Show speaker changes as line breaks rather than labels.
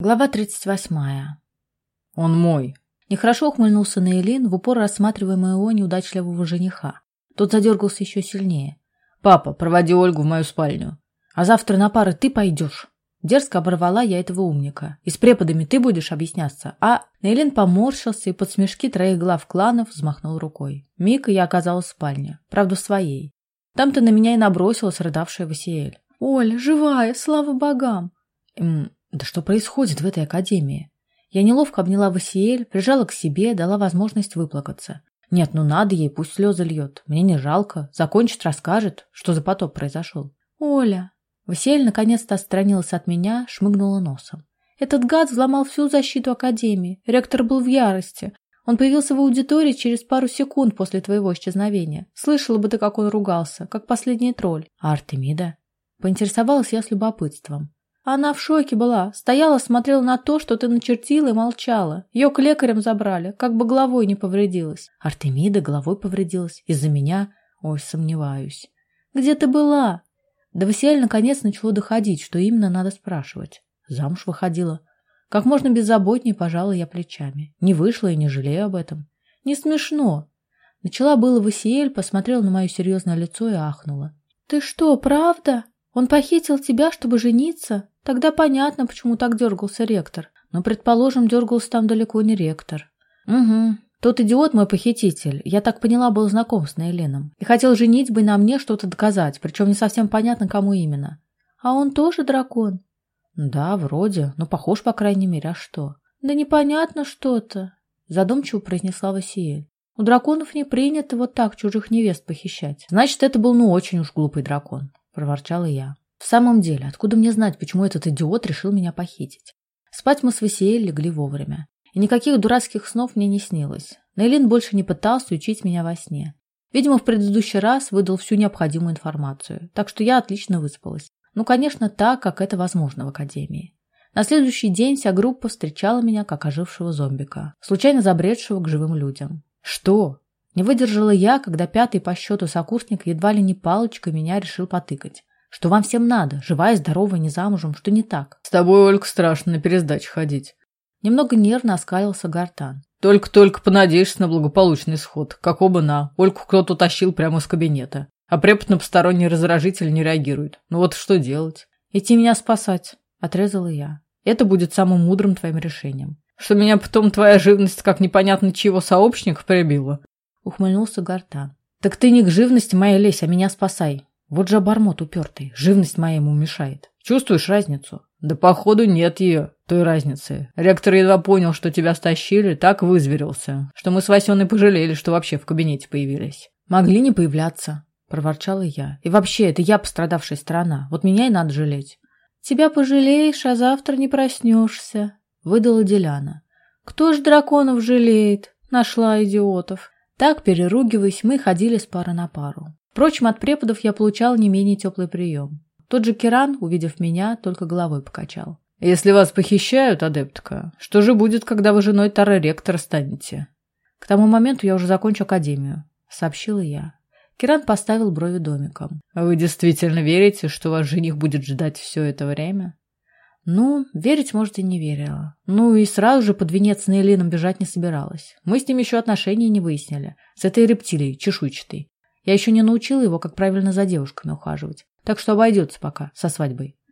Глава 38.
«Он мой!»
Нехорошо ухмыльнулся Наилин, в упор рассматривая моего неудачливого жениха. Тот задергался еще сильнее.
«Папа, проводи Ольгу в мою спальню.
А завтра на пары ты пойдешь». Дерзко оборвала я этого умника. «И с преподами ты будешь объясняться, а...» Наилин поморщился и под смешки троих глав кланов взмахнул рукой. Миг я оказалась в спальне, правда в своей. Там-то на меня и набросилась рыдавшая Васиэль. «Оль, живая, слава богам!» «Эм, да что происходит в этой академии? Я неловко обняла Васиэль, прижала к себе, дала возможность выплакаться. Нет, ну надо ей, пусть слезы льет. Мне не жалко. Закончит, расскажет, что за потоп произошел. Оля. Васиэль наконец-то отстранилась от меня, шмыгнула носом. Этот гад взломал всю защиту Академии. Ректор был в ярости. Он появился в аудитории через пару секунд после твоего исчезновения. Слышала бы ты, как он ругался, как последний тролль. А Артемида? Поинтересовалась я с любопытством. Она в шоке была. Стояла, смотрела на то, что ты начертила и молчала. Ее к лекарям забрали, как бы головой не повредилась. Артемида головой повредилась. Из-за меня? Ой, сомневаюсь. Где ты была? Да Василь наконец начало доходить, что именно надо спрашивать. Замуж выходила. Как можно беззаботнее пожала я плечами. Не вышла и не жалею об этом. Не смешно. Начала было Васиэль, посмотрела на мое серьезное лицо и ахнула. «Ты что, правда? Он похитил тебя, чтобы жениться? Тогда понятно, почему так дергался ректор. Но, предположим, дергался там далеко не ректор. Угу. Тот идиот мой похититель, я так поняла, был знаком с Нейленом. И хотел женить бы на мне что-то доказать, причем не совсем понятно, кому именно. А он тоже дракон? Да, вроде, но похож, по крайней мере, а что? Да непонятно что-то, задумчиво произнесла Васиэль. У драконов не принято вот так чужих невест похищать. Значит, это был ну очень уж глупый дракон, проворчала я. В самом деле, откуда мне знать, почему этот идиот решил меня похитить? Спать мы с Васиэль легли вовремя. И никаких дурацких снов мне не снилось. Нейлин больше не пытался учить меня во сне. Видимо, в предыдущий раз выдал всю необходимую информацию, так что я отлично выспалась. Ну, конечно, так, как это возможно в академии. На следующий день вся группа встречала меня как ожившего зомбика, случайно забредшего к живым людям. Что? Не выдержала я, когда пятый по счету сокурсник едва ли не палочкой меня решил потыкать. Что вам всем надо? Живая, здоровая, не замужем? Что не так?
С тобой, Ольга, страшно на пересдаче ходить.
Немного нервно оскалился Гартан.
Только-только понадеешься на благополучный исход. Как оба на. Ольку кто-то тащил прямо из кабинета. А препод на посторонний раздражитель не реагирует. Ну вот что делать?
Идти меня спасать, отрезала я. Это будет самым мудрым твоим решением.
Что меня потом твоя живность как непонятно чьего сообщников прибила?
Ухмыльнулся Гартан. Так ты не к живности моей лезь, а меня спасай. Вот же обормот упертый, живность моя ему мешает. Чувствуешь разницу?
Да походу нет ее, той разницы. Ректор едва понял, что тебя стащили, так вызверился, что мы с Васеной пожалели, что вообще в кабинете появились.
Могли не появляться, проворчала я. И вообще, это я пострадавшая сторона, вот меня и надо жалеть. Тебя пожалеешь, а завтра не проснешься, выдала Деляна. Кто ж драконов жалеет? Нашла идиотов. Так, переругиваясь, мы ходили с пары на пару. Впрочем, от преподов я получал не менее теплый прием. Тот же Киран, увидев меня, только головой покачал.
«Если вас похищают, адептка, что же будет, когда вы женой Тара ректора станете?»
«К тому моменту я уже закончу академию», — сообщила я. Киран поставил брови домиком.
«Вы действительно верите, что ваш жених будет ждать все это время?»
Ну, верить, может, и не верила. Ну и сразу же под венец с Нейлином бежать не собиралась. Мы с ним еще отношения не выяснили. С этой рептилией, чешуйчатой. Я еще не научила его, как правильно за девушками ухаживать. Так что обойдется пока со свадьбой.